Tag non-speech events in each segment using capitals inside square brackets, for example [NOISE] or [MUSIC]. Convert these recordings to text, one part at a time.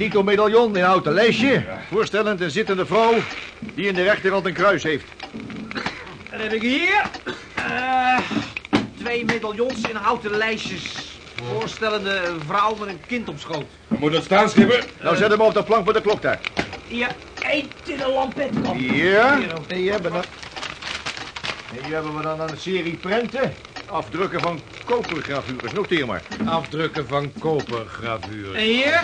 titelmedaillon in houten lijstje. Voorstellend een zittende vrouw die in de rechterhand een kruis heeft. Dan heb ik hier eh, twee medaillons in houten lijstjes. Voorstellende een vrouw met een kind op schoot. Moet het staan, schipper? Nou, zet hem op de plank voor de klok daar. Hier, één in een lampetkop. Ja, en hier hebben we dan... En hier hebben we dan een serie prenten. Afdrukken van kopergravures. Noteer maar. Afdrukken van kopergravuur. En hier,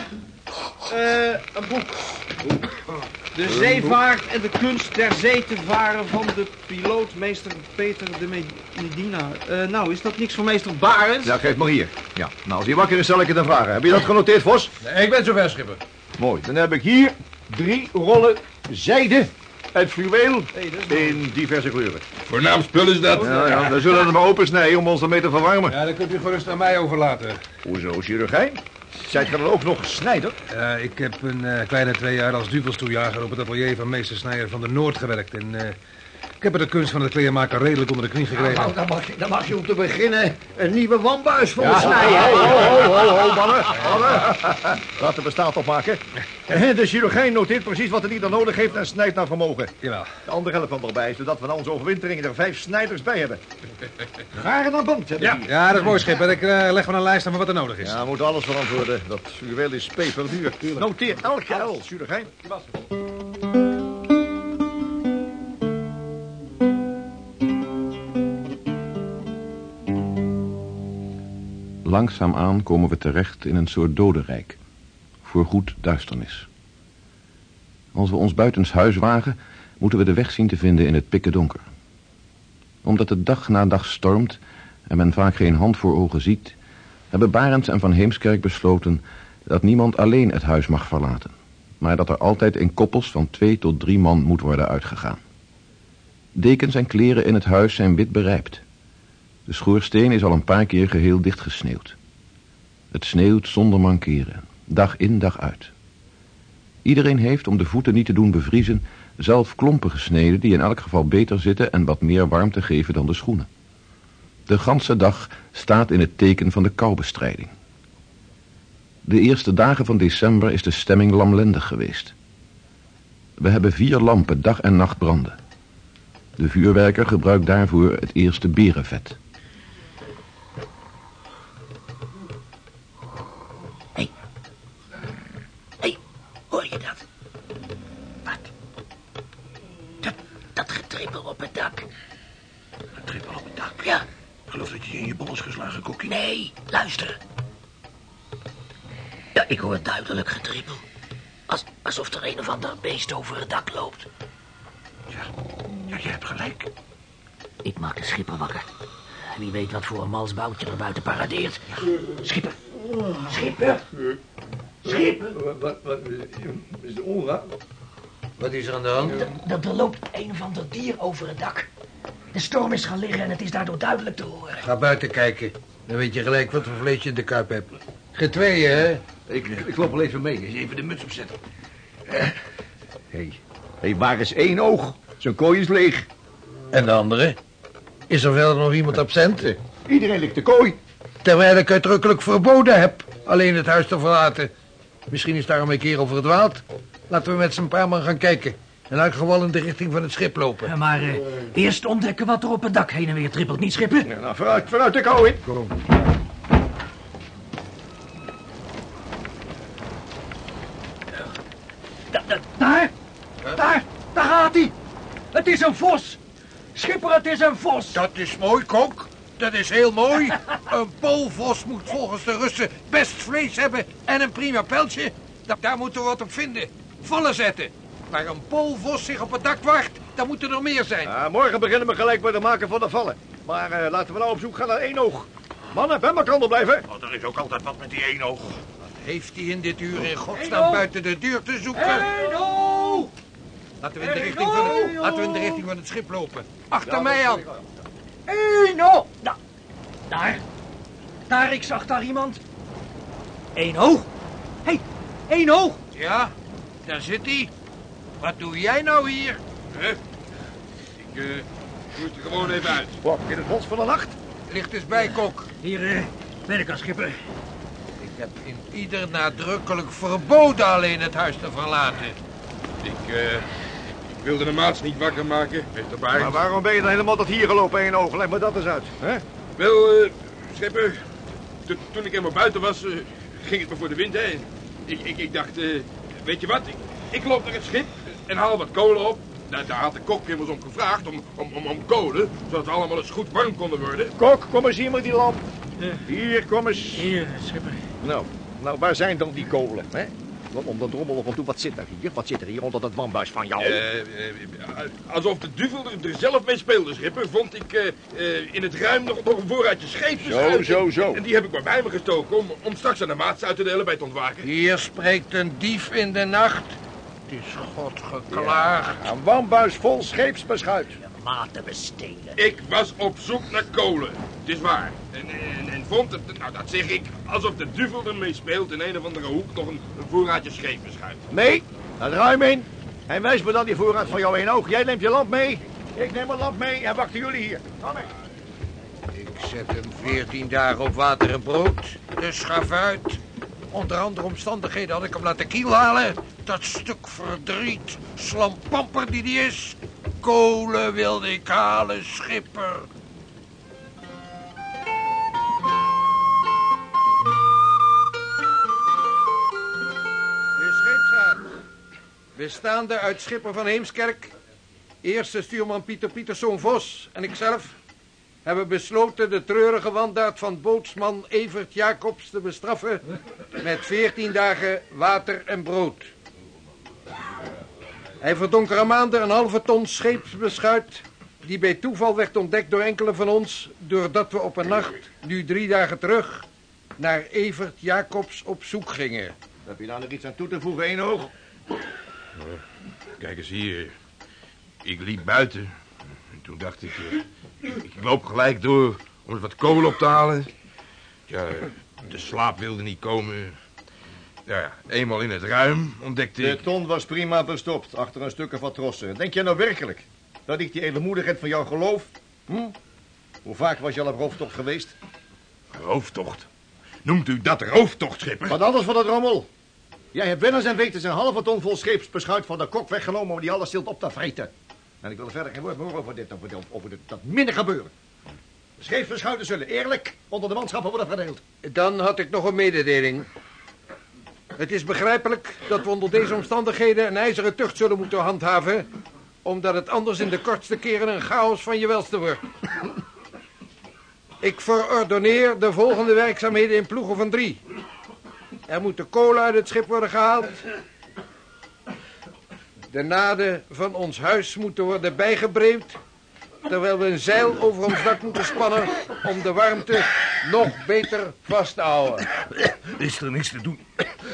eh, een boek. De zeevaart en de kunst der zee te varen van de piloot meester Peter de Medina. Eh, nou, is dat niks voor meester Barens? Ja, geef maar hier. Ja, nou, als hij wakker is, zal ik het dan vragen. Heb je dat genoteerd, Vos? Nee, ik ben zover, schipper. Mooi. Dan heb ik hier drie rollen zijde uit fluweel Hey, dat mooi. in diverse kleuren. Voornaam spul is dat. Ja, ja, we zullen hem opensnijden om ons ermee te verwarmen. Ja, dan kunt u gerust aan mij overlaten. Hoezo, chirurgijn? Zijt je dan ook nog snijder? Eh, ik heb een eh, kleine twee jaar als duvelstoejager op het atelier van meester Snijder van de Noord gewerkt. En ik heb er de kunst van het kleermaken redelijk onder de knie gekregen. Nou, dan mag, je, dan mag je om te beginnen een nieuwe wambuis voor Ja, snijden. ho, ho, ho, ho, [LAUGHS] mannen. mannen. Laat de bestaat opmaken. De chirurgijn noteert precies wat hij ieder nodig heeft en snijdt naar vermogen. Jawel. De andere helft van erbij is zodat we na onze overwintering er vijf snijders bij hebben. Garen naar band, hebben Ja, die. ja, dat is mooi, schipper. Ik eh, leg van een lijst aan van wat er nodig is. Ja, we moeten alles verantwoorden. Dat fluweel is peperduur. Noteer elk geld, chirurgijn. Langzaamaan komen we terecht in een soort dodenrijk. Voorgoed duisternis. Als we ons buitenshuis wagen, moeten we de weg zien te vinden in het pikken donker. Omdat het dag na dag stormt en men vaak geen hand voor ogen ziet, hebben Barends en Van Heemskerk besloten dat niemand alleen het huis mag verlaten, maar dat er altijd in koppels van twee tot drie man moet worden uitgegaan. Dekens en kleren in het huis zijn wit berijpt. De schoorsteen is al een paar keer geheel dichtgesneeuwd. Het sneeuwt zonder mankeren, dag in dag uit. Iedereen heeft, om de voeten niet te doen bevriezen, zelf klompen gesneden die in elk geval beter zitten en wat meer warmte geven dan de schoenen. De ganse dag staat in het teken van de koubestrijding. De eerste dagen van december is de stemming lamlendig geweest. We hebben vier lampen dag en nacht branden. De vuurwerker gebruikt daarvoor het eerste berenvet. Hé, hoor je dat? Wat? Dat, dat getrippel op het dak. Trippel op het dak. Ja, Ik geloof dat je je in je bol is geslagen, Kokkie. nee, luister. Ja, ik hoor duidelijk getrippel. Als, alsof er een of ander beest over het dak loopt. Ja, ja, je hebt gelijk. Ik maak de schipper wakker. Wie weet wat voor een mals boutje er buiten paradeert. Schipper. Schipper. Schipper. Wat, wat, is de onraad? Wat is er aan de hand? Er, er loopt een of ander dier over het dak. De storm is gaan liggen en het is daardoor duidelijk te horen. Ga buiten kijken. Dan weet je gelijk wat voor vlees je in de kuip hebt. Geen tweeën, hè? Ik, ik loop wel even mee. Eens even de muts opzetten. Hé, hey. hey, waar is één oog? Zijn kooi is leeg. En de andere? Is er verder nog iemand absent? Iedereen ligt de kooi. Terwijl ik uitdrukkelijk verboden heb alleen het huis te verlaten. Misschien is daarom een kerel verdwaald. Laten we met z'n paar man gaan kijken. En elk geval in de richting van het schip lopen. Ja, maar eh, eerst ontdekken wat er op het dak heen en weer trippelt, niet schipper? Ja, nou, vooruit, vooruit de kou in. Kom. Da- da- daar, daar, daar gaat hij. Het is een vos. Schipper, het is een vos. Dat is mooi, Kok. Dat is heel mooi. Een poolvos moet volgens de Russen best vlees hebben en een prima pijltje. Da- daar moeten we wat op vinden. Vallen zetten. Waar een poolvos zich op het dak wacht, dan moeten er meer zijn. Ja, morgen beginnen we gelijk met het maken van de vallen. Maar eh, laten we nou op zoek gaan naar één oog. Mannen, bij elkaar blijven. Oh, er is ook altijd wat met die één oog. Heeft hij in dit uur in godsnaam buiten de deur te zoeken? Laten we in de richting van het, laten we in de richting van het schip lopen. Achter mij aan. Eno! Da- daar. Daar, ik zag daar iemand. Eén oog. Hé, hey, één oog. Ja, daar zit hij. Wat doe jij nou hier? Ik uh, moet er gewoon even uit. Wat, in het bos van de nacht? Licht eens bij, Kok. Hier eh, ben ik als schipper. Ik heb in ieder nadrukkelijk verboden alleen het huis te verlaten. Ik, eh, ik wilde de maats niet wakker maken, meester Maar waarom ben je dan helemaal tot hier gelopen, één oog? Leg me dat eens uit. Hè? Wel, eh, Schipper, to- toen ik helemaal buiten was, eh, ging het me voor de wind, hè. Ik, ik, ik dacht, eh, weet je wat, ik, ik loop naar het schip en haal wat kolen op. Daar, daar had de kok immers om gevraagd, om, om, om, om kolen, zodat we allemaal eens goed warm konden worden. Kok, kom eens hier met die lamp. Hier, kom eens. Hier, schipper. Nou, nou, waar zijn dan die kolen, hè? Om de drommel of toe, wat zit er hier? Wat zit er hier onder dat wambuis van jou? Eh, eh, alsof de duvel er, er zelf mee speelde, Schipper, vond ik eh, eh, in het ruim nog, nog een voorraadje scheepsbeschuit. Zo, zo, zo. En die heb ik maar bij me gestoken om, om straks aan de maats uit te delen bij het ontwaken. Hier spreekt een dief in de nacht. Het is God geklaagd. Een wambuis vol scheepsbeschuit. Maten bestelen. Ik was op zoek naar kolen. Het is waar. En, en, en vond het, nou dat zeg ik, alsof de duvel ermee speelt in een of andere hoek nog een, een voorraadje scheepbeschuit. Mee, het ruim in. En wijs me dan die voorraad van jou één oog. Jij neemt je lamp mee. Ik neem mijn lamp mee en wachten jullie hier. Kom mee. Ik zet hem veertien dagen op water en brood. Dus schaf uit. Onder andere omstandigheden had ik hem laten kiel halen. Dat stuk verdriet, slampamper die die is. Kolen wilde ik halen, schipper. Bestaande uit schipper van Heemskerk, eerste stuurman Pieter Pieterszoon Vos en ikzelf hebben besloten de treurige wandaad van bootsman Evert Jacobs te bestraffen met 14 dagen water en brood. Hij verdonk er aan maanden een halve ton scheepsbeschuit die bij toeval werd ontdekt door enkele van ons doordat we op een nacht, nu drie dagen terug, naar Evert Jacobs op zoek gingen. Heb je daar nog iets aan toe te voegen, één oog? Kijk eens hier. Ik liep buiten. En toen dacht ik, eh, ik loop gelijk door om eens wat kolen op te halen. Ja, de slaap wilde niet komen. Ja, eenmaal in het ruim ontdekte De ik... ton was prima verstopt achter een stuk of wat trossen. Denk je nou werkelijk dat ik die edelmoedigheid van jou geloof? Hm? Hoe vaak was je al op rooftocht geweest? Rooftocht. Noemt u dat rooftocht, schipper? Wat anders van dat rommel. Jij hebt winners en wetens een halve ton vol scheepsbeschuit van de kok weggenomen om die alles stilt op te vreten. En ik wil er verder geen woord meer over dit, over, over dit, dat minder gebeuren. De scheepsbeschuiten zullen eerlijk onder de manschappen worden verdeeld. Dan had ik nog een mededeling. Het is begrijpelijk dat we onder deze omstandigheden een ijzeren tucht zullen moeten handhaven, omdat het anders in de kortste keren een chaos van je welste wordt. Ik verordoneer de volgende werkzaamheden in ploegen van drie. Er moet de kolen uit het schip worden gehaald. De naden van ons huis moeten worden bijgebreemd. Terwijl we een zeil over ons dak moeten spannen om de warmte nog beter vast te houden. Is er niks te doen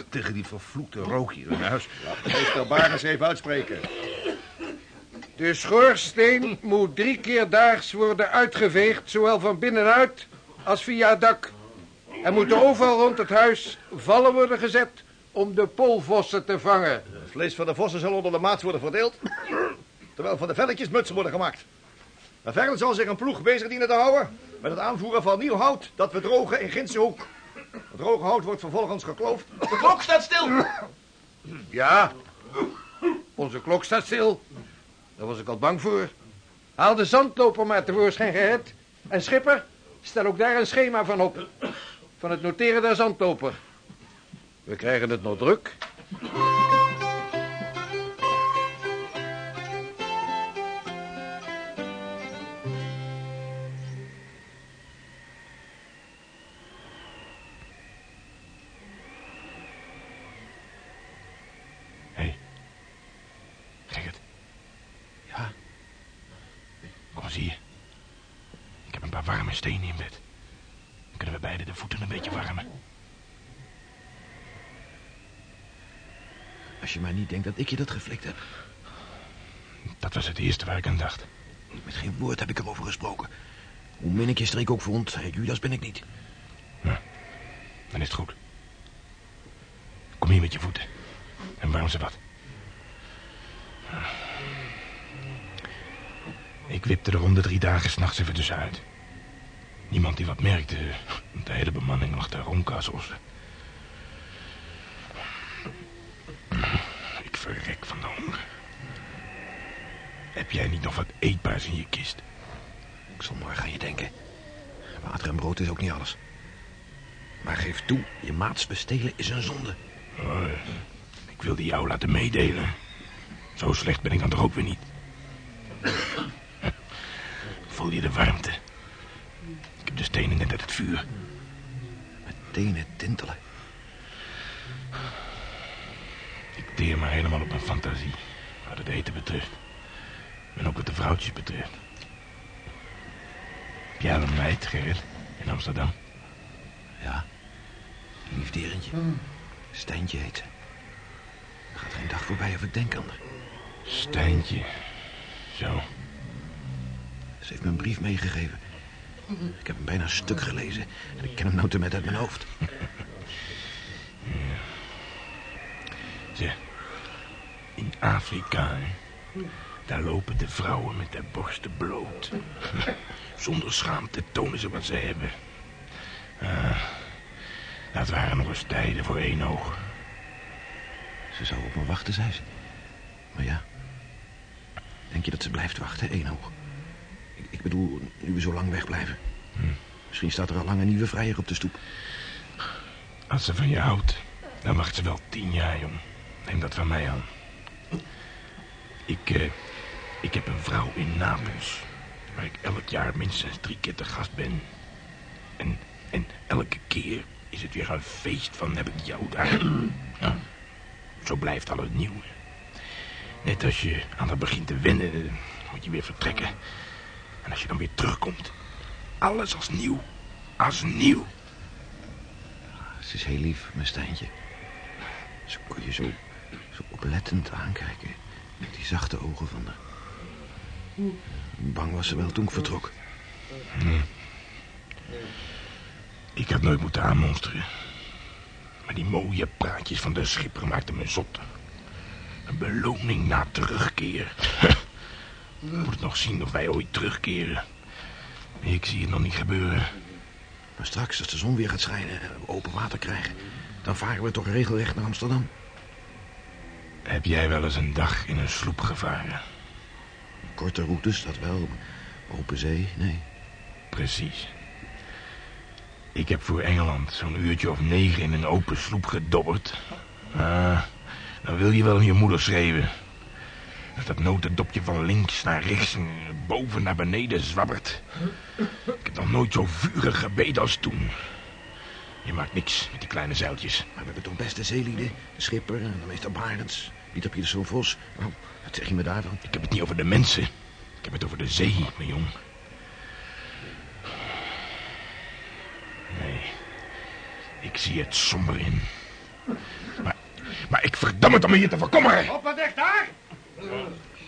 tegen die vervloekte rook hier in huis? Meester Barnes even uitspreken. De schoorsteen moet drie keer daags worden uitgeveegd, zowel van binnenuit als via het dak. Er moeten overal rond het huis vallen worden gezet om de poolvossen te vangen. Het vlees van de vossen zal onder de maats worden verdeeld. Terwijl van de velletjes mutsen worden gemaakt. En verder zal zich een ploeg bezig dienen te houden met het aanvoeren van nieuw hout dat we drogen in Gindse hoek. Het droge hout wordt vervolgens gekloofd. De klok staat stil. Ja, onze klok staat stil. Daar was ik al bang voor. Haal de zandloper maar tevoorschijn gered. En schipper, stel ook daar een schema van op. Van het noteren der zandloper. We krijgen het nog druk. Dat ik je dat geflikt heb. Dat was het eerste waar ik aan dacht. Met geen woord heb ik erover gesproken. Hoe min ik je streek ook vond, eh, Judas ben ik niet. Dan is het goed. Kom hier met je voeten. En warm ze wat. Ik wipte er om de drie dagen s'nachts even tussenuit. Niemand die wat merkte. De hele bemanning lag verrek van de honger. Heb jij niet nog wat eetbaars in je kist? Ik zal morgen aan je denken. Water en brood is ook niet alles. Maar geef toe, je maats bestelen is een zonde. Oh, ik wilde jou laten meedelen. Zo slecht ben ik dan toch ook weer niet. [COUGHS] Voel je de warmte? Ik heb de stenen net uit het vuur. Mijn tenen tintelen. Ik teer maar helemaal op mijn fantasie. Wat het eten betreft. En ook wat de vrouwtjes betreft. Heb jij al een meid, Gerrit, in Amsterdam? Ja, een liefderentje. Stijntje heet ze. Er gaat geen dag voorbij of ik denk aan haar. Stijntje. Zo. Ze heeft me een brief meegegeven. Ik heb hem bijna een stuk gelezen. En ik ken hem nou te met uit mijn hoofd. [LAUGHS] Zeg, in Afrika, hè, daar lopen de vrouwen met de borsten bloot. [LAUGHS] Zonder schaamte tonen ze wat ze hebben. Ah, dat waren nog eens tijden voor één oog. Ze zou op me wachten, zei ze. Maar ja. Denk je dat ze blijft wachten, één oog? Ik, ik bedoel, nu we zo lang wegblijven. Misschien staat er al lang een nieuwe vrijer op de stoep. Als ze van je houdt, dan wacht ze wel tien jaar, jong. Neem dat van mij aan. Ik, eh, ik heb een vrouw in Napels, waar ik elk jaar minstens drie keer te gast ben. En, en elke keer is het weer een feest van heb ik jou daar. Ja. Zo blijft alles nieuw. Net als je aan het begint te wennen, eh, moet je weer vertrekken. En als je dan weer terugkomt, alles als nieuw. Als nieuw. Ze is heel lief, mijn Stijntje. Ze kon je zo oplettend aankijken. Met die zachte ogen van haar. Bang was ze wel toen ik vertrok. Ik had nooit moeten aanmonsteren. Maar die mooie praatjes van de schipper maakten me zot. Een beloning na terugkeer. [LAUGHS] Moet het nog zien of wij ooit terugkeren. Ik zie het nog niet gebeuren. Maar straks, als de zon weer gaat schijnen en we open water krijgen... dan varen we toch regelrecht naar Amsterdam. Heb jij wel eens een dag in een sloep gevaren? Korte routes, dat wel. Open zee, nee. Precies. Ik heb voor Engeland zo'n uurtje of negen in een open sloep gedobberd. Ah, dan wil je wel om je moeder schreeuwen. Als dat notendopje van links naar rechts en boven naar beneden zwabbert. Ik heb nog nooit zo vurig gebeden als toen. Je maakt niks met die kleine zeiltjes. Maar we hebben toch beste zeelieden? De schipper en de meester Barends. Pieter Pieterszoon Vos. Oh, wat zeg je me daarvan? Ik heb het niet over de mensen. Ik heb het over de zee, mijn jong. Nee, ik zie het somber in. Maar, maar ik verdam het om me hier te voorkomen. Op wat echt daar?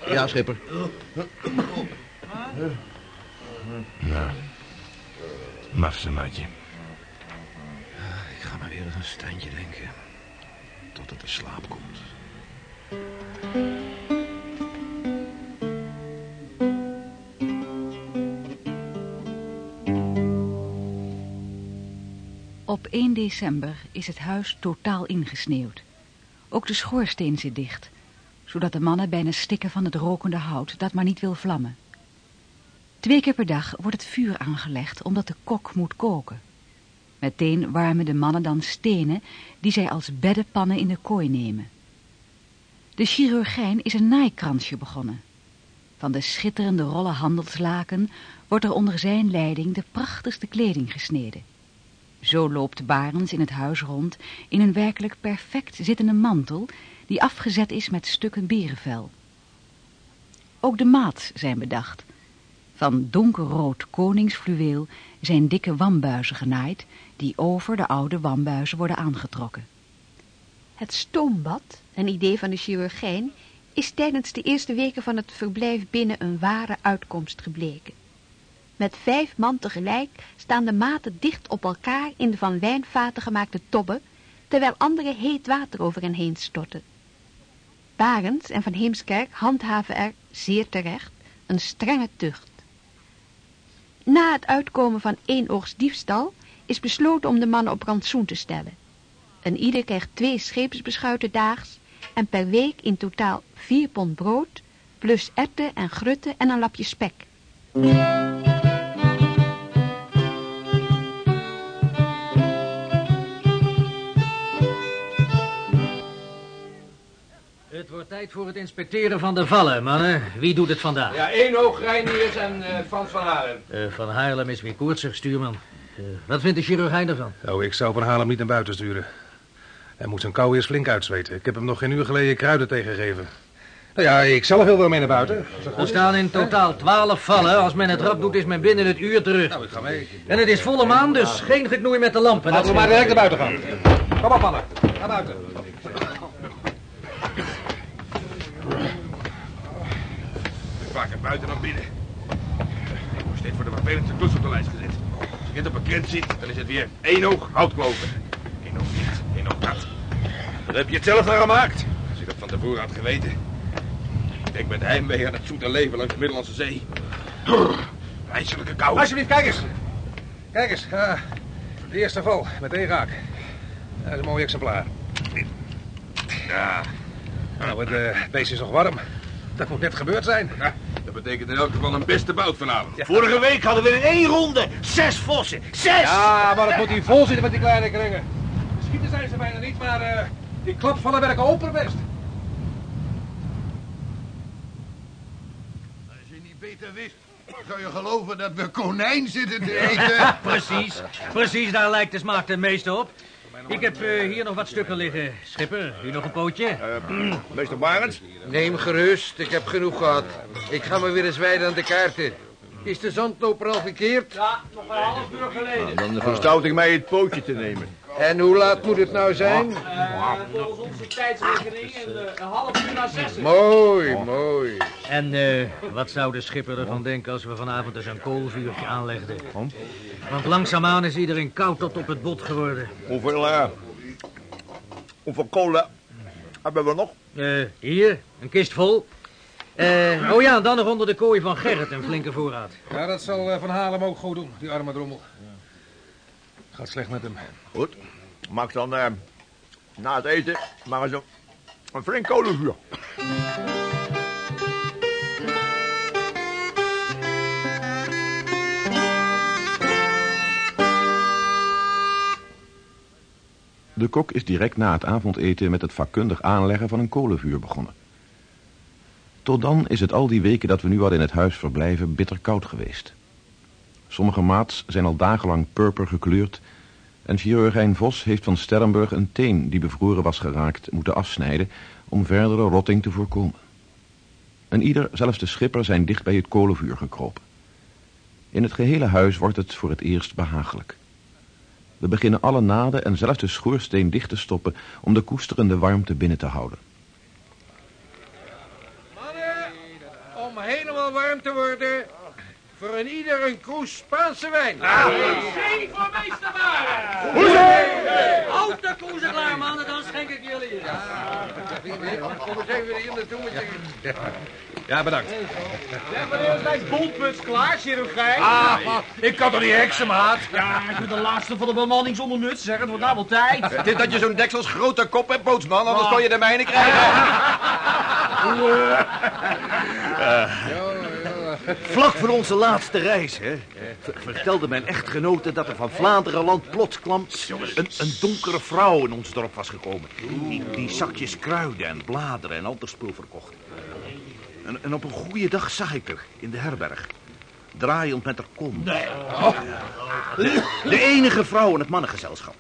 Ja, schipper. Nou, ga maar weer aan een Stijntje denken. Tot het in slaap komt. Op 1 december is het huis totaal ingesneeuwd. Ook de schoorsteen zit dicht, zodat de mannen bijna stikken van het rokende hout dat maar niet wil vlammen. Twee keer per dag wordt het vuur aangelegd omdat de kok moet koken. Meteen warmen de mannen dan stenen die zij als beddenpannen in de kooi nemen. De chirurgijn is een naaikransje begonnen. Van de schitterende rollen handelslaken wordt er onder zijn leiding de prachtigste kleding gesneden. Zo loopt Barens in het huis rond in een werkelijk perfect zittende mantel die afgezet is met stukken berenvel. Ook de maats zijn bedacht. Van donkerrood koningsfluweel zijn dikke wambuizen genaaid die over de oude wambuizen worden aangetrokken. Het stoombad, een idee van de chirurgijn, is tijdens de eerste weken van het verblijf binnen een ware uitkomst gebleken. Met vijf man tegelijk staan de maten dicht op elkaar in de van wijnvaten gemaakte tobben, terwijl anderen heet water over hen heen storten. Barends en Van Heemskerk handhaven er, zeer terecht, een strenge tucht. Na het uitkomen van één oogst diefstal is besloten om de mannen op rantsoen te stellen. Een ieder krijgt twee scheepsbeschuiten daags en per week in totaal vier pond brood, plus erwten en grutten en een lapje spek. Het wordt tijd voor het inspecteren van de vallen, mannen. Wie doet het vandaag? Ja, één oog, Reiniers en eh, Frans van Haren. Eh, van Haarlem is weer koortsig, stuurman. Eh, wat vindt de chirurgijn ervan? Nou, ik zou Van Haarlem niet naar buiten sturen. Hij moet zijn kou eerst flink uitzweten. Ik heb hem nog geen uur geleden kruiden tegengegeven. Nou ja, ik zelf wil wel mee naar buiten. Er staan in totaal twaalf vallen. Als men het rap doet, is men binnen het uur terug. Nou, ik ga mee. En het is volle maan, dus geen geknoei met de lampen. Laten we maar direct naar buiten gaan. Kom op, mannen. Naar buiten. Vaker buiten dan binnen. Ik word steeds voor de vervelendste klus op de lijst gezet. Als ik net op een krent zit, dan is het weer één oog houtkloven. Eén oog dit, één oog dat. Dan heb je het zelf gemaakt. Als ik dat van tevoren had geweten. Ik denk met heimwee aan het zoete leven langs de Middellandse Zee. IJselijke kou. Alsjeblieft, kijk eens. Kijk eens. ah, de eerste val, meteen raak. Dat is een mooi exemplaar. Ja, Nou, het eh, beest is nog warm. Dat moet net gebeurd zijn. dat betekent in elk geval een beste bout vanavond. Vorige week hadden we in één ronde zes vossen. Zes! Ja, maar het moet hier vol zitten met die kleine kringen. De schieten zijn ze bijna niet, maar eh, die klapvallen werken opperbest. Als je niet beter wist, zou je geloven dat we konijn zitten te [LAUGHS] eten. Precies, precies, daar lijkt de smaak ten meeste op. Ik heb eh, hier nog wat stukken liggen. Schipper, u nog een pootje? Meester Barends? Neem gerust, ik heb genoeg gehad. Ik ga me weer eens wijden aan de kaarten. Is de zandloper al gekeerd? Ja, nog een half uur geleden. Dan verstout ik mij het pootje te nemen. En hoe laat moet het nou zijn? volgens onze tijdsrekening een half uur na zes. Mooi, mooi. En eh, wat zou de schipper ervan denken als we vanavond eens een koolvuurtje aanlegden? Want langzaamaan is iedereen koud tot op het bot geworden. Hoeveel, eh, hoeveel kolen hebben we nog? Eh, hier, een kist vol. Eh, oh ja, en dan nog onder de kooi van Gerrit een flinke voorraad. Ja, dat zal eh, Van Haarlem ook goed doen, die arme drommel. Gaat slecht met hem. Goed. Maak dan eh, na het eten maar eens een, een flink kolenvuur. De kok is direct na het avondeten met het vakkundig aanleggen van een kolenvuur begonnen. Tot dan is het al die weken dat we nu al in het huis verblijven bitter koud geweest. Sommige maats zijn al dagenlang purper gekleurd en chirurgijn Vos heeft van Sterrenburg een teen die bevroren was geraakt moeten afsnijden om verdere rotting te voorkomen. En ieder, zelfs de schipper, zijn dicht bij het kolenvuur gekropen. In het gehele huis wordt het voor het eerst behagelijk. We beginnen alle naden en zelfs de schoorsteen dicht te stoppen om de koesterende warmte binnen te houden. Mannen, om helemaal warm te worden, voor een ieder een kroes Spaanse wijn. Zee voor meester Hoezee! Houd de koezen klaar, mannen, dan schenk ik jullie. Kom eens even hier naartoe met je... Ja, bedankt. Wanneer is mijn bolputs klaar, chirurgijn? Ah, ik kan toch niet heksen, maat? Ja, ik ben de laatste van de bemanning zonder nut, zeg. Het wordt nou wel tijd. Dit dat je zo'n deksels grote kop hebt, bootsman, anders kon je de mijne krijgen. [LAUGHS] Vlak voor onze laatste reis, hè, ver- vertelde mijn echtgenote dat er van Vlaanderenland plots kwam een, een donkere vrouw in ons dorp was gekomen. Die, die zakjes kruiden en bladeren en ander spul verkocht. En, en op een goede dag zag ik haar in de herberg. Draaiend met haar kom. Nee. De, de enige vrouw in het mannengezelschap.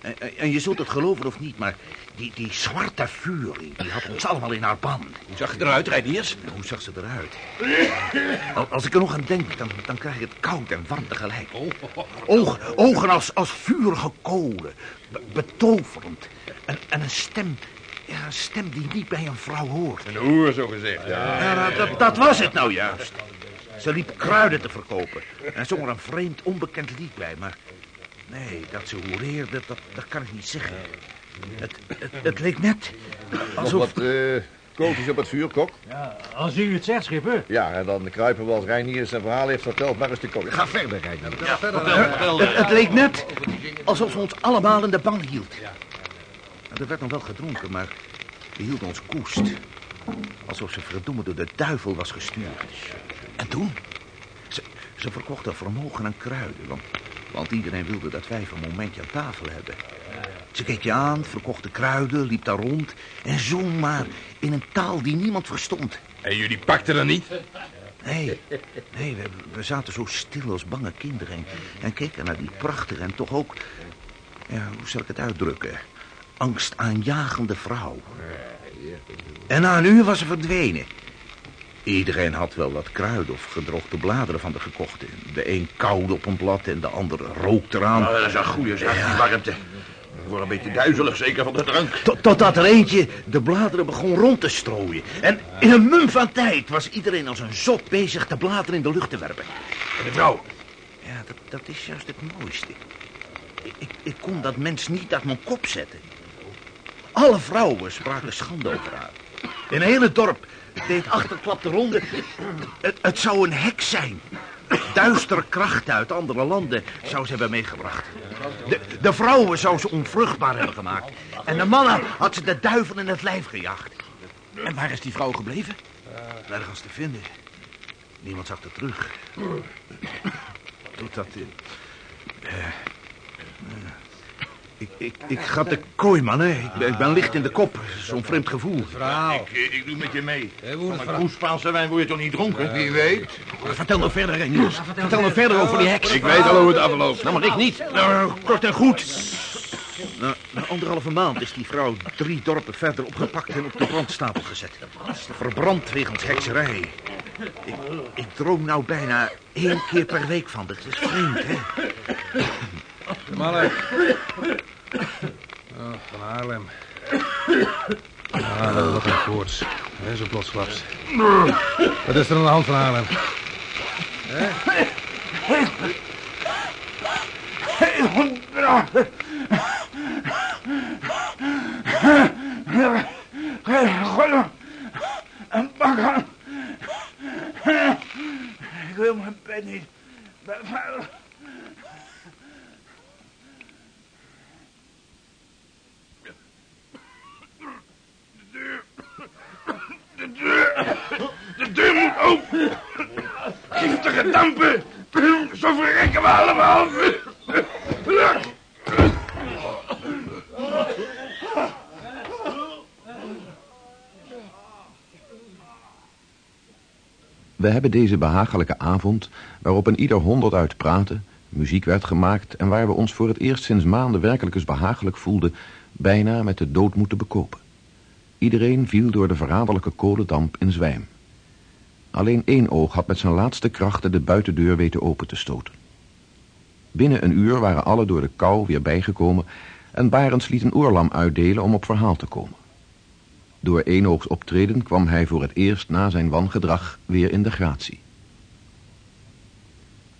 En, en- en je zult het geloven of niet, maar die, die zwarte furie, die had ons allemaal in haar band. Hoe zag je eruit, Reiniers? Hoe zag ze eruit? Al- Als ik er nog aan denk, dan, dan krijg ik het koud en warm tegelijk. Ogen, ogen als, als vurige kolen. Be- betoverend. En, en een stem, ja, een stem die niet bij een vrouw hoort. Een hoer, zo gezegd. Ja. Ja, dat, dat, dat was het nou juist. Ze liep kruiden te verkopen. En zong er een vreemd, onbekend lied bij. Maar nee, dat ze hoereerde, dat, dat kan ik niet zeggen. Het, het, het leek net Nog alsof... wat eh kooltjes op het vuur, kok? Als u het zegt, schipper. Ja, en dan kruipen we als Reinier zijn verhaal heeft verteld maar eens te koken. Ga verder, Reinier. Het, het leek net alsof ze ons allemaal in de ban hield. En Er werd nog wel gedronken, maar we hielden ons koest. Alsof ze verdomme door de duivel was gestuurd. En toen? Ze, ze verkocht haar vermogen aan kruiden. Want, want iedereen wilde dat wijf een momentje aan tafel hebben. Ze keek je aan, verkocht de kruiden, liep daar rond... en zong maar in een taal die niemand verstond. En jullie pakten er niet? Nee, nee we, we zaten zo stil als bange kinderen... En, en keken naar die prachtige en toch ook... Ja, hoe zal ik het uitdrukken? Angstaanjagende vrouw. En na een uur was ze verdwenen. Iedereen had wel wat kruiden of gedroogde bladeren van de gekochte. De een kauwde op een blad en de andere rook eraan. Nou, dat is een goede zaak, die warmte. Ik word een beetje duizelig, zeker van de drank. Tot- Totdat er eentje de bladeren begon rond te strooien. En in een mum van tijd was iedereen als een zot bezig de bladeren in de lucht te werpen. En de vrouw? Ja, dat, dat is juist het mooiste. Ik, ik, ik kon dat mens niet uit mijn kop zetten. Alle vrouwen spraken schande over haar. In het hele dorp deed achterklap de ronde. Het, het zou een hek zijn. Duistere krachten uit andere landen zou ze hebben meegebracht. De, de vrouwen zou ze onvruchtbaar hebben gemaakt. En de mannen had ze de duivel in het lijf gejaagd. En waar is die vrouw gebleven? Nergens te vinden. Niemand zag er terug. Totdat... eh, eh, eh, ik, ik, ik ga de kooi, man, hè. Ik, ben- ik ben licht in de kop. Zo'n vreemd gevoel. Ik, eh, ik doe met je mee. Hoe Spaanse wijn word je toch niet dronken? Wie weet. Vertel nou verder, hè, Niels. Vertel nou verder over die heks. Ik weet al hoe het afloopt. Nou, maar ik niet. Nou, kort en goed. Na, na anderhalve maand is die vrouw drie dorpen verder opgepakt en op de brandstapel gezet. Verbrand wegens hekserij. Ik, ik droom nou bijna één keer per week van. Dat is vreemd, hè? Mannen. [LAUGHS] Oh, van Haarlem. Ah, wat een koorts. Hè, zo plotsklaps. Wat is er aan de hand van Haarlem? Een bakker. Ik wil mijn bed niet. Ben veilig. De deur moet open. Giftige dampen. Zo verrekken we allemaal. We hebben deze behagelijke avond, waarop een ieder honderd uit praatte, muziek werd gemaakt en waar we ons voor het eerst sinds maanden werkelijk eens behagelijk voelden, bijna met de dood moeten bekopen. Iedereen viel door de verraderlijke kolendamp in zwijm. Alleen één oog had met zijn laatste krachten de buitendeur weten open te stoten. Binnen een uur waren alle door de kou weer bijgekomen en Barends liet een oorlam uitdelen om op verhaal te komen. Door eenoogs optreden kwam hij voor het eerst na zijn wangedrag weer in de gratie.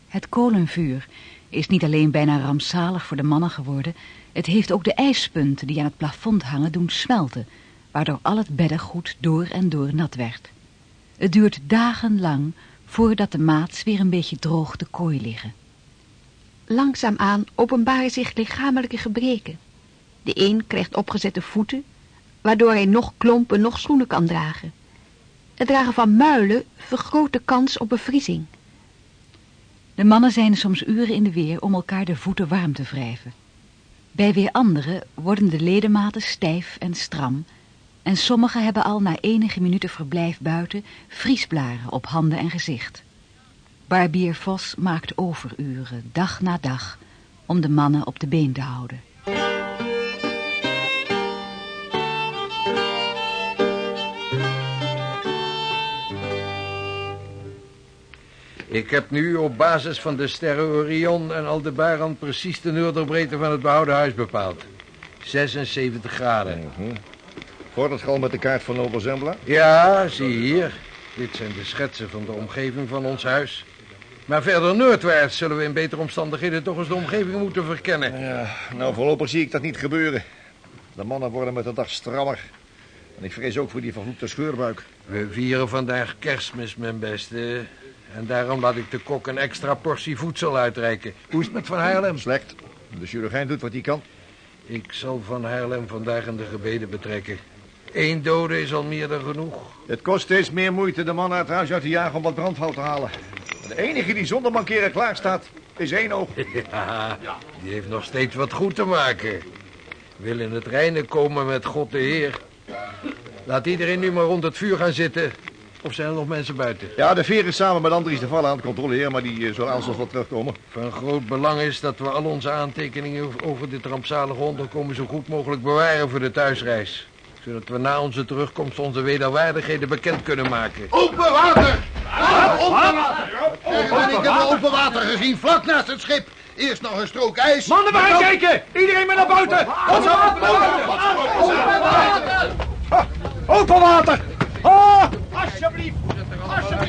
Het kolenvuur is niet alleen bijna rampzalig voor de mannen geworden... het heeft ook de ijspunten die aan het plafond hangen doen smelten... waardoor al het beddengoed door en door nat werd. Het duurt dagenlang voordat de maats weer een beetje droog de kooi liggen. Langzaamaan openbaren zich lichamelijke gebreken. De een krijgt opgezette voeten, waardoor hij nog klompen, nog schoenen kan dragen. Het dragen van muilen vergroot de kans op bevriezing. De mannen zijn soms uren in de weer om elkaar de voeten warm te wrijven. Bij weer anderen worden de ledematen stijf en stram... en sommigen hebben al na enige minuten verblijf buiten vriesblaren op handen en gezicht. Barbier Vos maakt overuren, dag na dag, om de mannen op de been te houden. Ik heb nu op basis van de sterren Orion en Aldebaran precies de noorderbreedte van het behouden huis bepaald. 76 graden. Vordert al met de kaart van Nobel Zembla? Ja, zie hier. Dit zijn de schetsen van de omgeving van ons huis. Maar verder noordwaarts zullen we in betere omstandigheden toch eens de omgeving moeten verkennen. Ja, nou voorlopig zie ik dat niet gebeuren. De mannen worden met de dag strammer. En ik vrees ook voor die vervloekte scheurbuik. We vieren vandaag kerstmis, mijn beste. En daarom laat ik de kok een extra portie voedsel uitreiken. Hoe is het met Van Haarlem? Slecht. De chirurgijn doet wat hij kan. Ik zal Van Haarlem vandaag in de gebeden betrekken. Eén dode is al meer dan genoeg. Het kost steeds meer moeite de man uit huis uit te jagen om wat brandhout te halen. De enige die zonder mankeren klaar staat, is één oog. [LAUGHS] Ja, die heeft nog steeds wat goed te maken. Wil in het reine komen met God de Heer. Laat iedereen nu maar rond het vuur gaan zitten. Of zijn er nog mensen buiten? Ja, de veer is samen met Andries de Vallen aan het controleren, maar die eh, zal alsnog wel terugkomen. Van groot belang is dat we al onze aantekeningen over dit rampzalige onderkomen zo goed mogelijk bewaren voor de thuisreis. Zodat we na onze terugkomst onze wederwaardigheden bekend kunnen maken. Open water! Open water! Ik heb open water gezien, vlak naast het schip. Eerst nog een strook ijs. Mannen, we gaan kijken! Iedereen maar naar buiten! Open water! Open water! Ah! Alsjeblieft!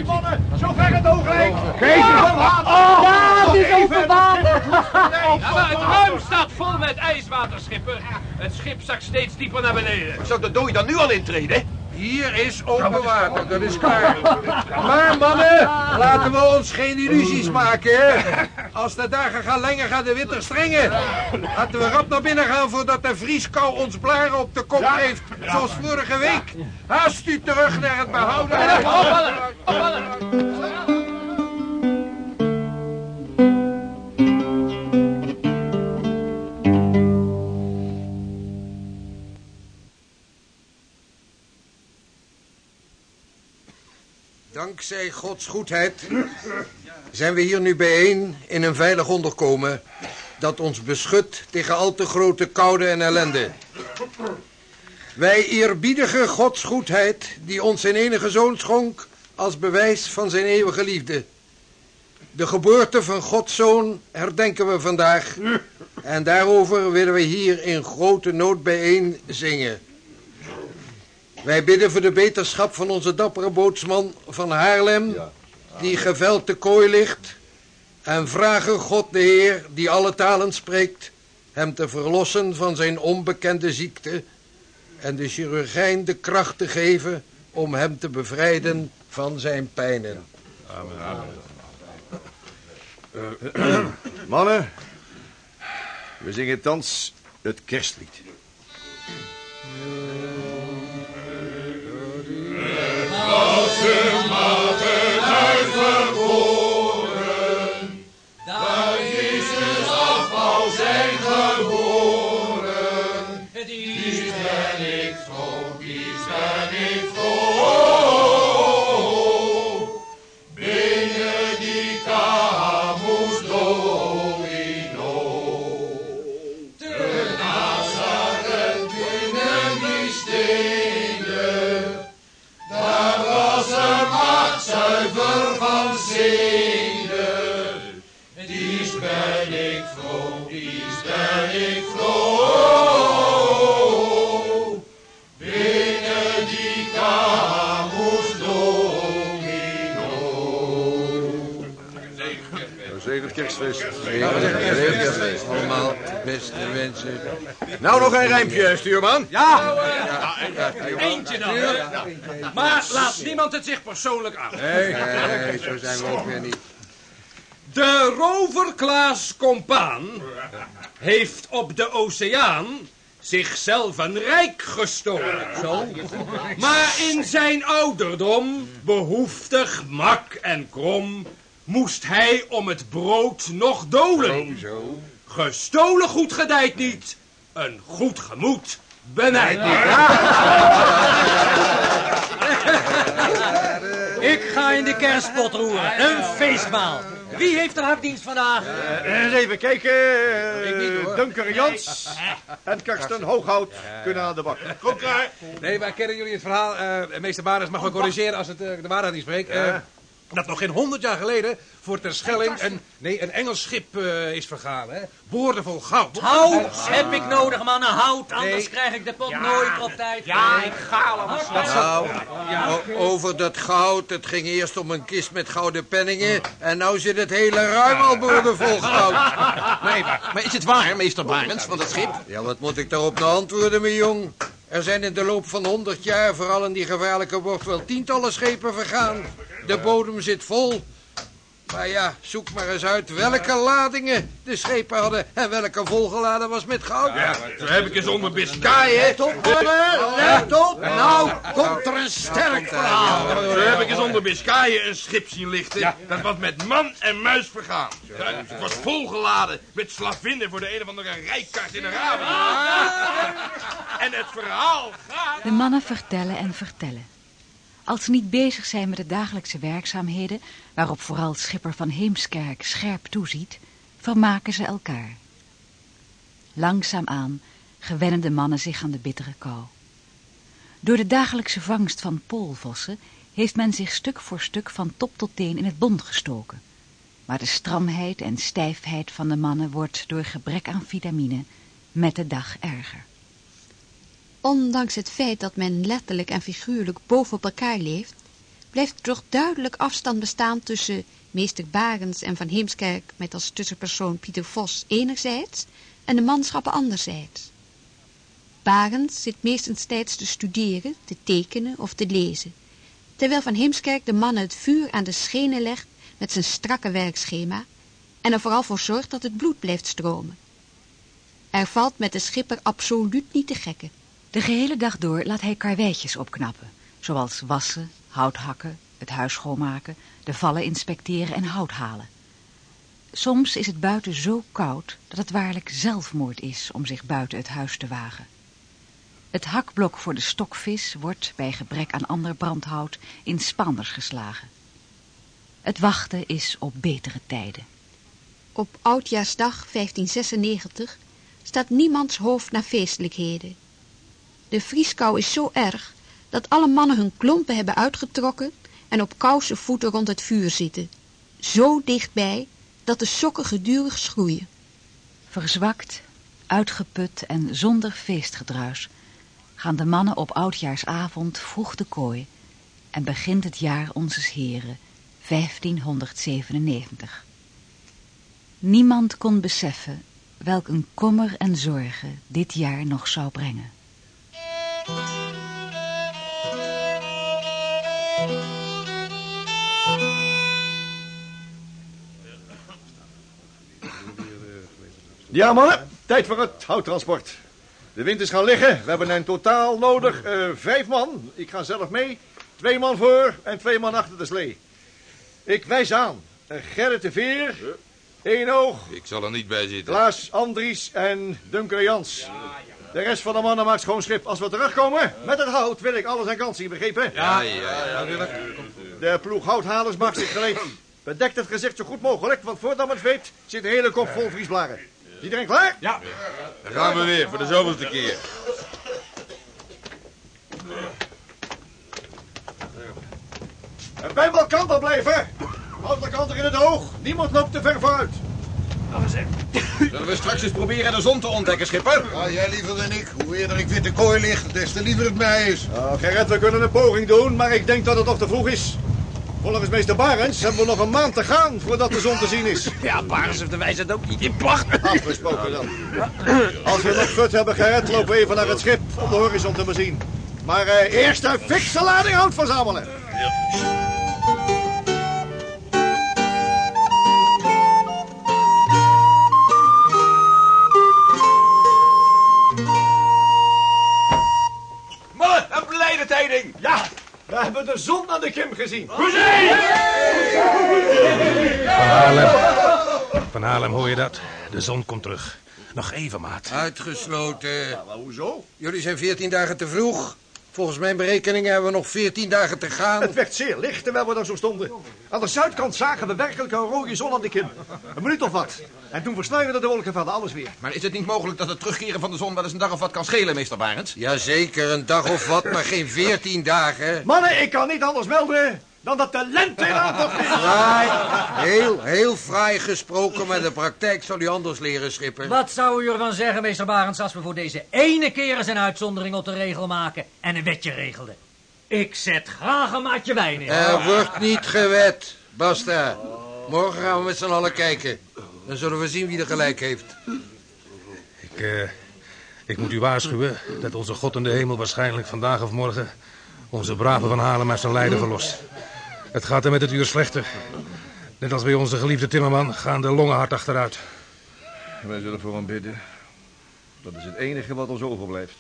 Mannen! Zo ver het oog lijkt! Kijk! Ja, het is open water! Ja, maar het ruim staat vol met ijswaterschipper. Het schip zakt steeds dieper naar beneden. Zou de dooi dan nu al intreden? Hier is open water, dat is klaar. Maar mannen, laten we ons geen illusies maken, hè. Als de dagen gaan lengen, gaan de winter strengen. Laten we rap naar binnen gaan voordat de vrieskou ons blaren op de kop geeft. Zoals vorige week. Haast u terug naar het behouden. Dankzij Gods goedheid zijn we hier nu bijeen in een veilig onderkomen dat ons beschut tegen al te grote koude en ellende. Wij eerbiedigen Gods goedheid die ons zijn enige zoon schonk als bewijs van zijn eeuwige liefde. De geboorte van Gods zoon herdenken we vandaag en daarover willen we hier in grote nood bijeen zingen. Wij bidden voor de beterschap van onze dappere bootsman van Haarlem, die geveld te kooi ligt, en vragen God de Heer, die alle talen spreekt, hem te verlossen van zijn onbekende ziekte en de chirurgijn de kracht te geven om hem te bevrijden van zijn pijnen. [CLEARS THROAT] Mannen, we zingen thans het kerstlied. Daar als en geboren. Dies ben ik vroom. Binnen die domino. Zegen kerstfeest. Allemaal beste wensen. Nou nog een rijmpje, stuurman. Ja, eentje dan. Maar laat niemand het zich persoonlijk aan. Nee, zo zijn we ook weer niet. De rover Klaas Compaan heeft op de oceaan zichzelf een rijk gestolen. Zo. Maar in zijn ouderdom, behoeftig, mak en krom, moest hij om het brood nog dolen. Gestolen goed gedijt niet, een goed gemoed benijdt niet. Ik ga in de kerstpot roeren. Een feestmaal. Wie heeft er harddienst vandaag? Eh, eens even kijken. eh, Dunker Jans en Karsten Hooghout kunnen aan de bak. Kom klaar. Nee, maar kennen jullie het verhaal? eh, meester Barens mag me corrigeren als het eh, de waarheid niet spreekt. Dat nog geen honderd jaar geleden voor Terschelling een, nee, een Engels schip eh, is vergaan. Hè? Boordevol goud. Hout heb ik nodig, mannen. Hout, anders Nee. krijg ik de pot nooit op tijd. Ja, ik ga allemaal Nou, over dat goud, het ging eerst om een kist met gouden penningen... en nou zit het hele ruim al boordevol goud. Nee, maar, maar is het waar, meester Barends, van dat schip? Ja, wat moet ik daarop nou antwoorden, mijn jong? Er zijn in de loop van honderd jaar, vooral in die gevaarlijke bocht, wel tientallen schepen vergaan. De bodem zit vol. Maar ja, zoek maar eens uit welke ladingen de schepen hadden... en welke volgeladen was met goud. Zo heb ik eens onder Biscay, hè? Let op, mannen, let op. Nou komt er een sterk verhaal. Zo heb ik eens onder Biscayen een schip zien lichten. Dat was met man en muis vergaan. Ja, het was volgeladen met slavinnen voor de een of andere rijkaart in Arabië. En het verhaal gaat... De mannen vertellen en vertellen. Als ze niet bezig zijn met de dagelijkse werkzaamheden, waarop vooral schipper van Heemskerk scherp toeziet, vermaken ze elkaar. Langzaamaan gewennen de mannen zich aan de bittere kou. Door de dagelijkse vangst van poolvossen heeft men zich stuk voor stuk van top tot teen in het bond gestoken. Maar de stramheid en stijfheid van de mannen wordt door gebrek aan vitamine met de dag erger. Ondanks het feit dat men letterlijk en figuurlijk bovenop elkaar leeft, blijft er toch duidelijk afstand bestaan tussen meester Barens en Van Heemskerk met als tussenpersoon Pieter Vos enerzijds en de manschappen anderzijds. Barens zit meestentijds te studeren, te tekenen of te lezen, terwijl Van Heemskerk de mannen het vuur aan de schenen legt met zijn strakke werkschema en er vooral voor zorgt dat het bloed blijft stromen. Er valt met de schipper absoluut niet te gekken. De gehele dag door laat hij karweitjes opknappen, zoals wassen, hout hakken, het huis schoonmaken, de vallen inspecteren en hout halen. Soms is het buiten zo koud dat het waarlijk zelfmoord is om zich buiten het huis te wagen. Het hakblok voor de stokvis wordt, bij gebrek aan ander brandhout, in spanders geslagen. Het wachten is op betere tijden. Op Oudjaarsdag 1596 staat niemands hoofd naar feestelijkheden. De vrieskou is zo erg dat alle mannen hun klompen hebben uitgetrokken en op kouse voeten rond het vuur zitten. Zo dichtbij dat de sokken gedurig schroeien. Verzwakt, uitgeput en zonder feestgedruis gaan de mannen op oudjaarsavond vroeg de kooi en begint het jaar onzes heren 1597. Niemand kon beseffen welk een kommer en zorgen dit jaar nog zou brengen. Ja, mannen. Tijd voor het houttransport. De wind is gaan liggen. We hebben een totaal nodig eh, vijf man. Ik ga zelf mee. Twee man voor en twee man achter de slee. Ik wijs aan. Uh, Gerrit de Veer. Eén oog. Ik zal er niet bij zitten. Klaas Andries en Dunker Jans. De rest van de mannen maakt schoon schip. Als we terugkomen met het hout wil ik alles aan kant zien, begrepen? Ja, ja, ja. De ploeg houthalers maakt zich gereed. Bedekt het gezicht zo goed mogelijk, want voordat men het weet zit de hele kop vol vriesblaren. Is iedereen klaar? Ja. Dan gaan we weer voor de zoveelste keer. En bij elkaar blijven. Houd elkaar in het oog. Niemand loopt te ver vooruit. Zullen we straks eens proberen de zon te ontdekken, schipper? Ja, jij liever dan ik. Hoe eerder ik witte kooi ligt, des te liever het mij is. Nou, Gerrit, we kunnen een poging doen, maar ik denk dat het nog te vroeg is. Volgens meester Barends hebben we nog een maand te gaan voordat de zon te zien is. Ja, Barens heeft de wijsheid ook niet in pacht. Afgesproken dan. Als we nog gut hebben gered, lopen we even naar het schip om de horizon te bezien. Maar eh, eerst een fikse lading hout verzamelen. Mannen, een blijde tijding! Ja, we hebben de zon aan de kim gezien. Van Haarlem. Van Haarlem, hoor je dat? De zon komt terug. Nog even, maat. Uitgesloten. Maar hoezo? Jullie zijn veertien dagen te vroeg. Volgens mijn berekeningen hebben we nog veertien dagen te gaan. Het werd zeer licht terwijl we daar zo stonden. Aan de zuidkant zagen we werkelijk een rode zon aan de kim. Een minuut of wat. En toen versnijden de wolkenvelden alles weer. Maar is het niet mogelijk dat het terugkeren van de zon wel eens een dag of wat kan schelen, meester Barends? Jazeker, een dag of wat, maar geen veertien dagen. Mannen, ik kan niet anders melden dan dat de lente in aantocht is. Fraai, heel, heel fraai gesproken, maar de praktijk zal u anders leren, schipper. Wat zou u ervan zeggen, meester Barends, als we voor deze ene keer eens een uitzondering op de regel maken en een wetje regelden? Ik zet graag een maatje wijn in. Er wordt niet gewet, basta. Morgen gaan we met z'n allen kijken. Dan zullen we zien wie er gelijk heeft. Ik, eh, ik moet u waarschuwen dat onze God in de hemel waarschijnlijk vandaag of morgen... onze brave Van Halen uit zijn lijden verlost. Het gaat er met het uur slechter. Net als bij onze geliefde timmerman gaan de longen hard achteruit. Wij zullen voor hem bidden. Dat is het enige wat ons overblijft.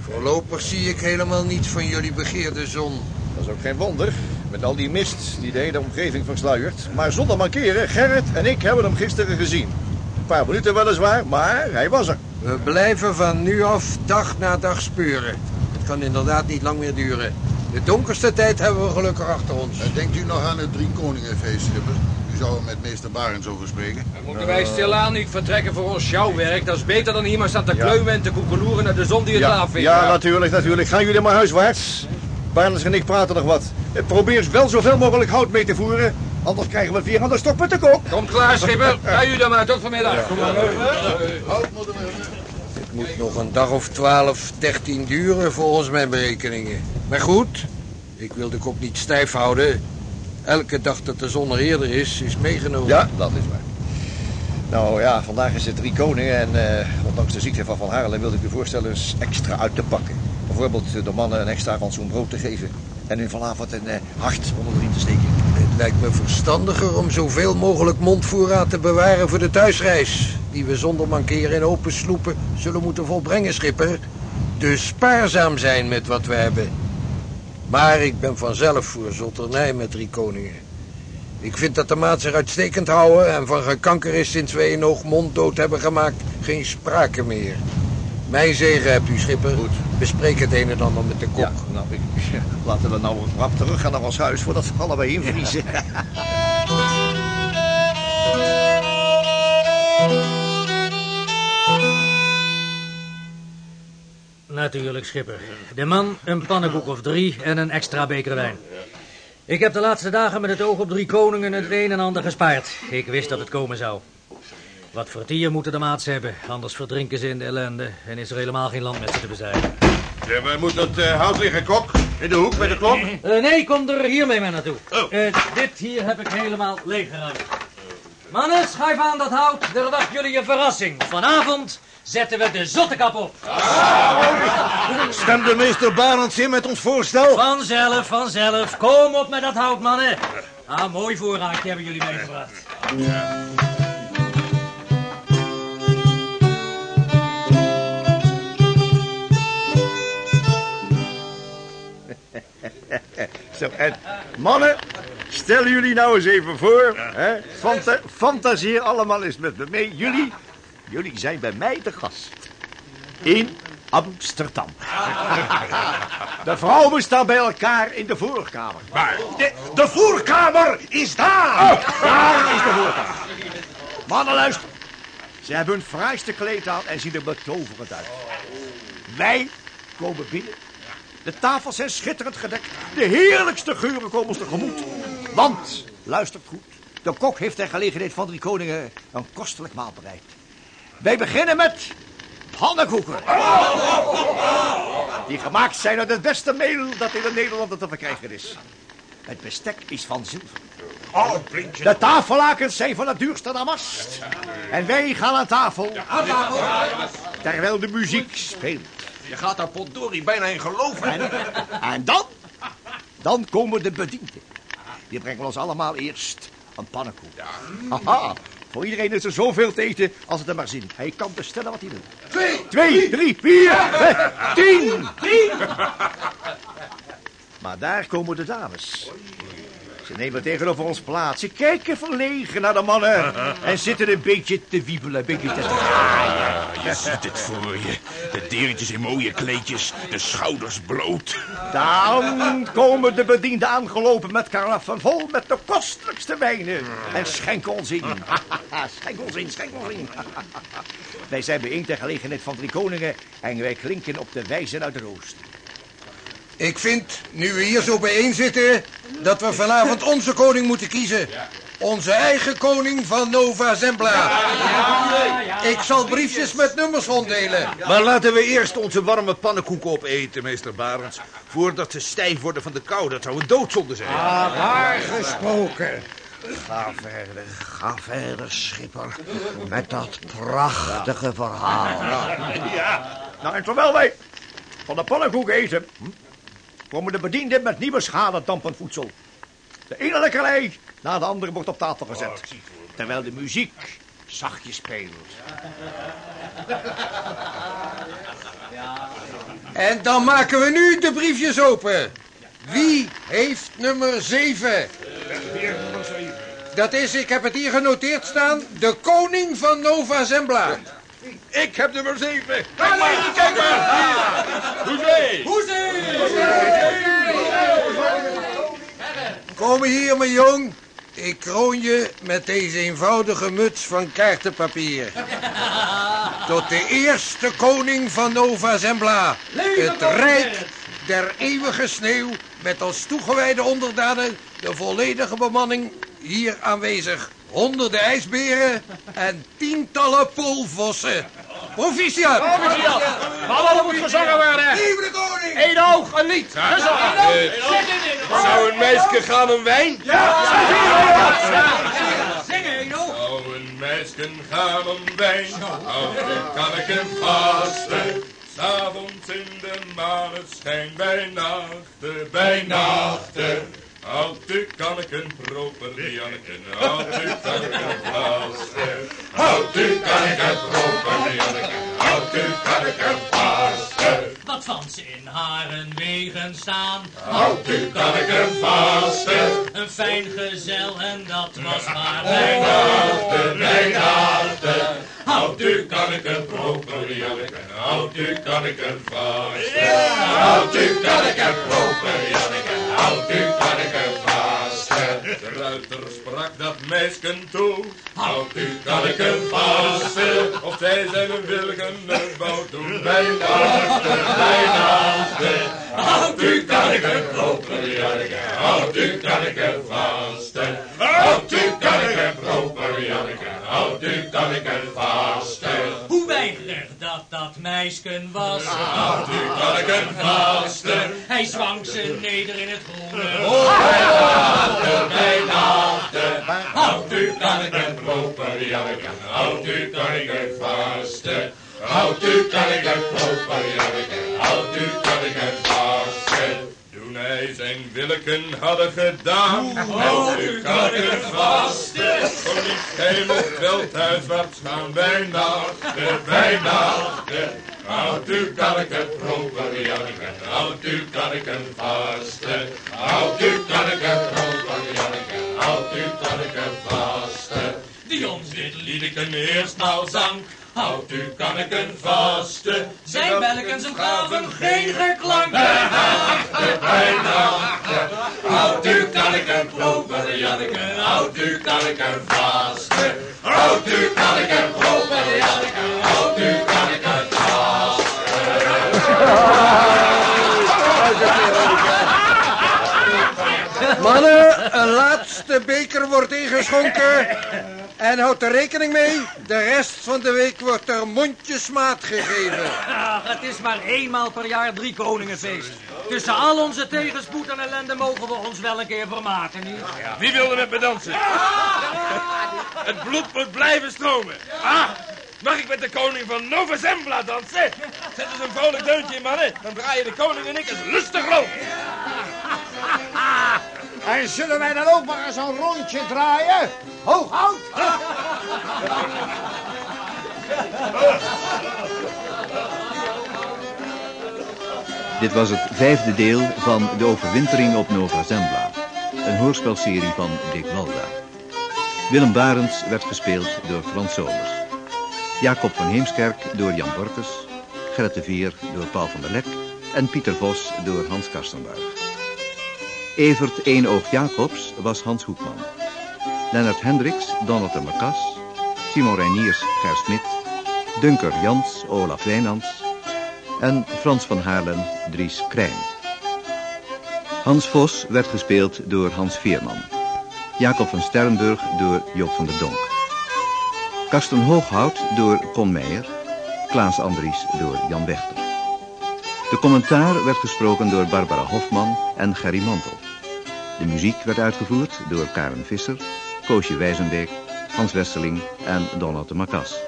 Voorlopig zie ik helemaal niets van jullie begeerde zon. Dat is ook geen wonder, met al die mist die de hele omgeving versluiert. Maar zonder markeren, Gerrit en ik hebben hem gisteren gezien. Een paar minuten weliswaar, maar hij was er. We blijven van nu af dag na dag speuren. Het kan inderdaad niet lang meer duren. De donkerste tijd hebben we gelukkig achter ons. En denkt u nog aan het Drie Koningenfeest, Schipper? U zou er met meester Barends over spreken. Moeten wij stilaan niet vertrekken voor ons sjouwwerk? Dat is beter dan hier maar staan te kleumen en te koekeloeren naar de zon die het Ja, laaf vindt. ja, natuurlijk, natuurlijk. Gaan jullie maar huiswaarts. Barnes en ik praten nog wat. Eh, Probeer wel zoveel mogelijk hout mee te voeren. Anders krijgen we weer aan de stok met de kok. Komt klaar, schipper. [LAUGHS] Ga u dan maar, tot vanmiddag. Kom maar. Het moet nog een dag of 12, 13 duren volgens mijn berekeningen. Maar goed, ik wil de kop niet stijf houden. Elke dag dat de zon er eerder is, is meegenomen. Ja, dat is waar. Nou ja, vandaag is het drie koningen en eh, ondanks de ziekte van Van Haarlem wilde ik u voorstellen eens extra uit te pakken. Bijvoorbeeld de mannen een extra rantsoen brood te geven en hun vanavond een eh, hart onder de riem te steken. Lijkt me verstandiger om zoveel mogelijk mondvoorraad te bewaren voor de thuisreis. Die we zonder mankeren in open sloepen zullen moeten volbrengen, schipper. Dus spaarzaam zijn met wat we hebben. Maar ik ben vanzelf voor zotternij met drie koningen. Ik vind dat de maat zich uitstekend houden en van gekanker is sinds wij een oog monddood hebben gemaakt geen sprake meer. Mijn zegen hebt u, schipper. Goed. Bespreek het een en ander met de kok. Ja, nou, ik, [LAUGHS] laten we nou rap terug gaan naar ons huis voordat we allebei invriezen. [LAUGHS] Natuurlijk, schipper. De man, een pannenkoek of drie en een extra beker wijn. Ik heb de laatste dagen met het oog op drie koningen het een en ander gespaard. Ik wist dat het komen zou. Wat vertier moeten de maats hebben, anders verdrinken ze in de ellende en is er helemaal geen land met ze te bezeilen. Ja, waar moet dat eh, hout liggen, kok? In de hoek bij de klok? Eh, nee, kom er hiermee maar naartoe. Eh, dit hier heb ik helemaal leeggeruimd. Mannen, schuif aan dat hout. Er wacht jullie een verrassing. Vanavond zetten we de zottekap op. Stemde meester Barends in met ons voorstel? Vanzelf, vanzelf. Kom op met dat hout, mannen. Ah, mooi voorraadje hebben jullie meegebracht. Zo, en mannen, stel jullie nou eens even voor. Hè? Fanta fantaseer allemaal eens met me mee. Jullie, jullie zijn bij mij te gast. In Amsterdam. [LAUGHS] De vrouwen staan bij elkaar in de voorkamer. Maar de, de voorkamer is daar! daar is de voorkamer. Mannen, luister. Ze hebben hun fraaiste kleed aan en zien er betoverend uit. Wij komen binnen. De tafels zijn schitterend gedekt. De heerlijkste geuren komen ons tegemoet. Want, luistert goed. De kok heeft ter gelegenheid van drie koningen een kostelijk maal bereid. Wij beginnen met pannenkoeken. Die gemaakt zijn uit het beste meel dat in de Nederlanden te verkrijgen is. Het bestek is van zilver. De tafellakens zijn van het duurste damast. En wij gaan aan tafel. Terwijl de muziek speelt. Je gaat daar potdorie bijna in geloven. En, [LAUGHS] en dan, dan komen de bedienden. Die brengen ons allemaal eerst een pannenkoek. Haha, voor iedereen is er zoveel te eten als het er maar zin. Hij kan bestellen wat hij wil. Twee, Twee, drie, vier, vijf, tien. Maar daar komen de dames. Ze nemen tegenover ons plaats. Ze kijken verlegen naar de mannen. [LAUGHS] En zitten een beetje te wiebelen, een beetje te draaien. Je ziet het voor je. De derentjes in mooie kleedjes, de schouders bloot. Dan komen de bedienden aangelopen met karaffen vol met de kostelijkste wijnen. En schenken ons in. [LAUGHS] schenk ons in, schenk ons in. [LAUGHS] wij zijn bijeen ter gelegenheid van drie koningen en wij klinken op de wijzen uit de roost. Ik vind, nu we hier zo bijeen zitten, dat we vanavond onze koning moeten kiezen. Onze eigen koning van Nova Zembla. Ik zal briefjes met nummers ronddelen. Maar laten we eerst onze warme pannenkoeken opeten, meester Barends. Voordat ze stijf worden van de kou. Dat zou een doodzonde zijn. Waar gesproken. Ga verder, ga verder, schipper. Met dat prachtige verhaal. Ja, nou en terwijl wij van de pannenkoek eten... komen de bedienden met nieuwe schalen dampend voedsel. De ene lekkerij na de andere wordt op tafel gezet. Terwijl de muziek zachtjes speelt. [LAUGHS] En dan maken we nu de briefjes open. Wie heeft nummer 7? Dat is, ik heb het hier genoteerd staan, de koning van Nova Zembla. Ik heb nummer 7. Kijk maar, kijk maar. Hoezee. Kom hier, mijn jong. Ik kroon je met deze eenvoudige muts van kaartenpapier. Tot de eerste koning van Nova Zembla. Het rijk der eeuwige sneeuw met als toegewijde onderdanen de volledige bemanning hier aanwezig. Honderden ijsberen en tientallen poolvossen. Proficiat! Allemaal moet gezongen worden. Lieve de koning! Eén oog, een lied. Gezongen. Eh, zou een meisje gaan een wijn? Zingen, één oog. Zou een meisje gaan om wijn, altijd kan ik hem vasten. S'avonds in de maneschijn, bij nachten, bij nachten. Houd u kan ik een proper Janneke, houd u kan ik een vasten. Houd u kan ik een proper Janneke, houd u kan ik een vasten. Wat van ze in haren wegen staan. Houd u kan ik een vasten. Een fijn gezel en dat was maar mijn nachten, bij nachten. Houd u kan ik een proper Janneke, houd u kan ik een vasten. Houd u kan ik een proper Janneke, houd u een vasten. De ruiter sprak dat meisken toe, houd ik een vasten. Of zij zijn een wilgende bouw doen, bij nachten, bij nachten. Houd u een proper Janneke, houd u een vasten. Houd u kan ik een proper Janneke, houd u kan ik dat dat meisken was. Houd u kan ik een vasten. Hij zwang ze neder in het groene. Bij nachten, bij nachten. Houd u kan ik een proper Janneke, houd u kan ik een vasten. Houd u kan ik een proper Janneke, Zijn willeken hadden gedaan, houd u kan ik een vasten. Verliefd hij mocht wel thuiswaarts gaan bij nachten, bij nachten. Houd u kan ik een proper Janneke, houd u kan ik een vasten. Houd u kan ik een proper Janneke, houd u kan ik een vasten. Die ons dit Liedeken eerst nou zang, houd u kan ik een vasten. Zijn welkens hem gaven geen geklank. Bij nachten, bij nachten. Houd u kan ik een proper Janneke, houd u kan ik een vasten. Houd u kan ik een proper Janneke, houd u kan ik Mannen, een laatste beker wordt ingeschonken. En houd er rekening mee, de rest van de week wordt er mondjesmaat gegeven. Ach, het is maar eenmaal per jaar drie koningenfeest. Tussen al onze tegenspoed en ellende mogen we ons wel een keer vermaken, niet? Wie wilde met me dansen? Het bloed moet blijven stromen. Ah, mag ik met de koning van Nova Zembla dansen? Zet eens een vrolijk deuntje in, mannen. Dan draaien de koning en ik eens lustig rond. En zullen wij dan ook maar eens een rondje draaien? Hooghout! Dit was het vijfde deel van De Overwintering op Nova Zembla. Een hoorspelserie van Dick Walda. Willem Barends werd gespeeld door Frans Somers. Jacob van Heemskerk door Jan Borkes. Gerrit de Vier door Paul van der Lek. En Pieter Vos door Hans Karstenbuig. Evert Eenoog Jacobs was Hans Hoekman. Lennart Hendricks, Donald de Macas. Simon Reiniers, Ger Smit. Dunker Jans, Olaf Wijnands. En Frans van Haarlem, Dries Krijn. Hans Vos werd gespeeld door Hans Veerman. Jacob van Sternburg door Joop van der Donk. Karsten Hooghout door Con Meijer. Klaas Andries door Jan Wechter. De commentaar werd gesproken door Barbara Hofman en Gerry Mantel. De muziek werd uitgevoerd door Karen Visser, Koosje Wijzenbeek, Hans Wesseling en Donald de Macas.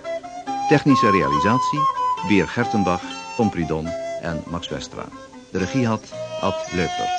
Technische realisatie, Beer Gertenbach, Pompridon en Max Westra. De regie had Ad Leupler.